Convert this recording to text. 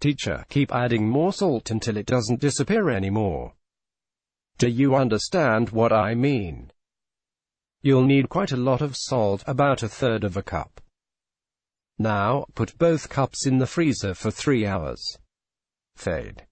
Teacher, keep adding more salt until it doesn't disappear anymore. Do you understand what I mean? You'll need quite a lot of salt, about a third of a cup. Now, put both cups in the freezer for 3 hours. Fade.